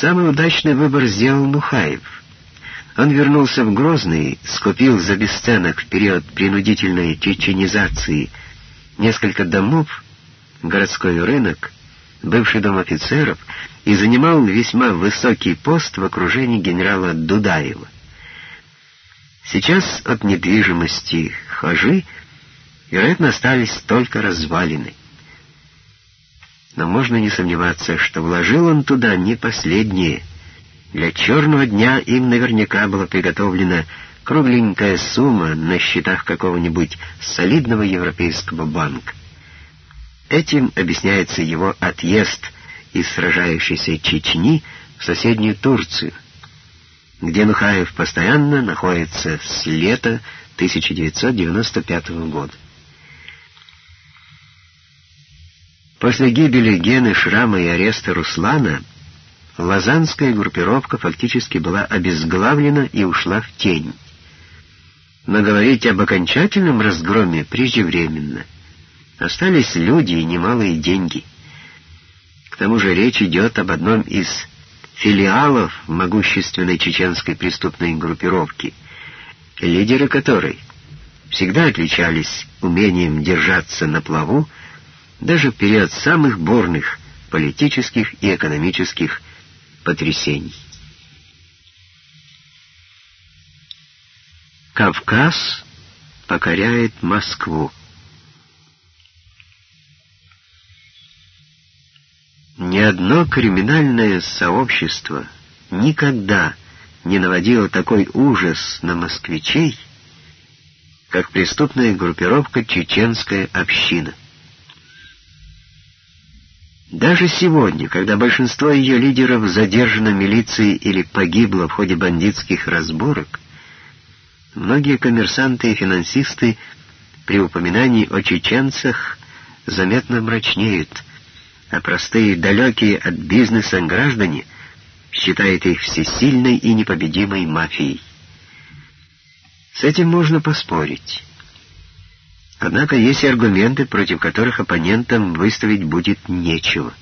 Самый удачный выбор сделал Нухаев. Он вернулся в Грозный, скупил за бесценок в период принудительной чеченизации несколько домов, городской рынок, бывший дом офицеров и занимал весьма высокий пост в окружении генерала Дудаева. Сейчас от недвижимости Хажи, вероятно, остались только развалины. Но можно не сомневаться, что вложил он туда не последнее. Для черного дня им наверняка была приготовлена кругленькая сумма на счетах какого-нибудь солидного европейского банка. Этим объясняется его отъезд из сражающейся Чечни в соседнюю Турцию — где Нухаев постоянно находится с лета 1995 года. После гибели Гены Шрама и ареста Руслана лазанская группировка фактически была обезглавлена и ушла в тень. Но говорить об окончательном разгроме преждевременно. Остались люди и немалые деньги. К тому же речь идет об одном из филиалов могущественной чеченской преступной группировки, лидеры которой всегда отличались умением держаться на плаву даже в период самых бурных политических и экономических потрясений. Кавказ покоряет Москву. Ни одно криминальное сообщество никогда не наводило такой ужас на москвичей, как преступная группировка «Чеченская община». Даже сегодня, когда большинство ее лидеров задержано милицией или погибло в ходе бандитских разборок, многие коммерсанты и финансисты при упоминании о чеченцах заметно мрачнеют – а простые, далекие от бизнеса граждане считают их всесильной и непобедимой мафией. С этим можно поспорить. Однако есть аргументы, против которых оппонентам выставить будет нечего.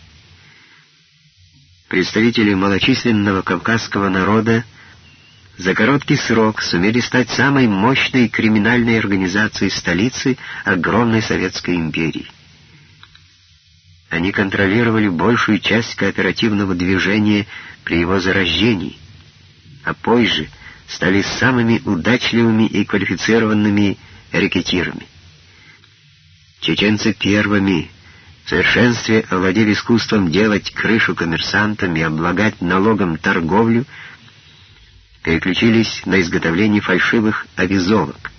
Представители малочисленного кавказского народа за короткий срок сумели стать самой мощной криминальной организацией столицы огромной Советской империи. Они контролировали большую часть кооперативного движения при его зарождении, а позже стали самыми удачливыми и квалифицированными рекетирами. Чеченцы первыми в совершенстве овладели искусством делать крышу коммерсантам и облагать налогом торговлю, переключились на изготовление фальшивых авизовок.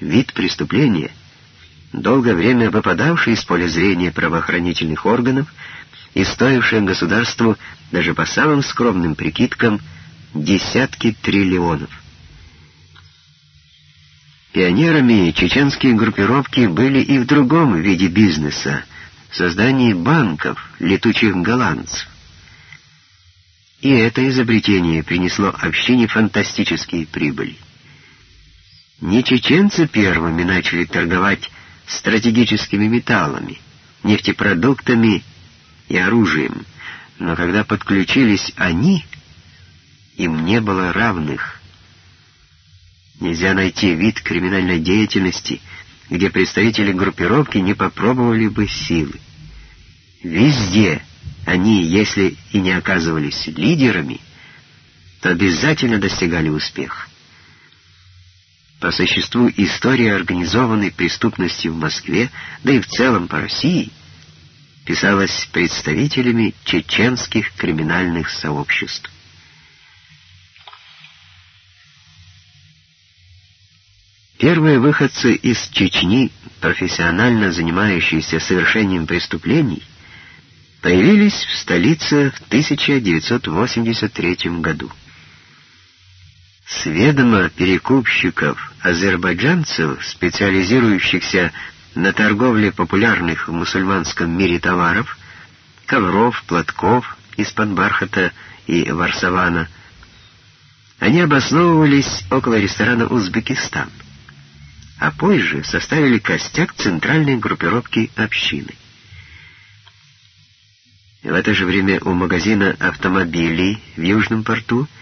Вид преступления — долгое время выпадавший из поля зрения правоохранительных органов и стоивший государству даже по самым скромным прикидкам десятки триллионов. Пионерами чеченские группировки были и в другом виде бизнеса — создании банков, летучих голландцев. И это изобретение принесло общине фантастические прибыли. Не чеченцы первыми начали торговать стратегическими металлами, нефтепродуктами и оружием, но когда подключились они, им не было равных. Нельзя найти вид криминальной деятельности, где представители группировки не попробовали бы силы. Везде они, если и не оказывались лидерами, то обязательно достигали успеха. По существу история организованной преступности в Москве, да и в целом по России, писалась представителями чеченских криминальных сообществ. Первые выходцы из Чечни, профессионально занимающиеся совершением преступлений, появились в столице в 1983 году. С ведома перекупщиков азербайджанцев, специализирующихся на торговле популярных в мусульманском мире товаров, ковров, платков из-под бархата и варсавана, они обосновывались около ресторана «Узбекистан», а позже составили костяк центральной группировки общины. В это же время у магазина автомобилей в Южном порту –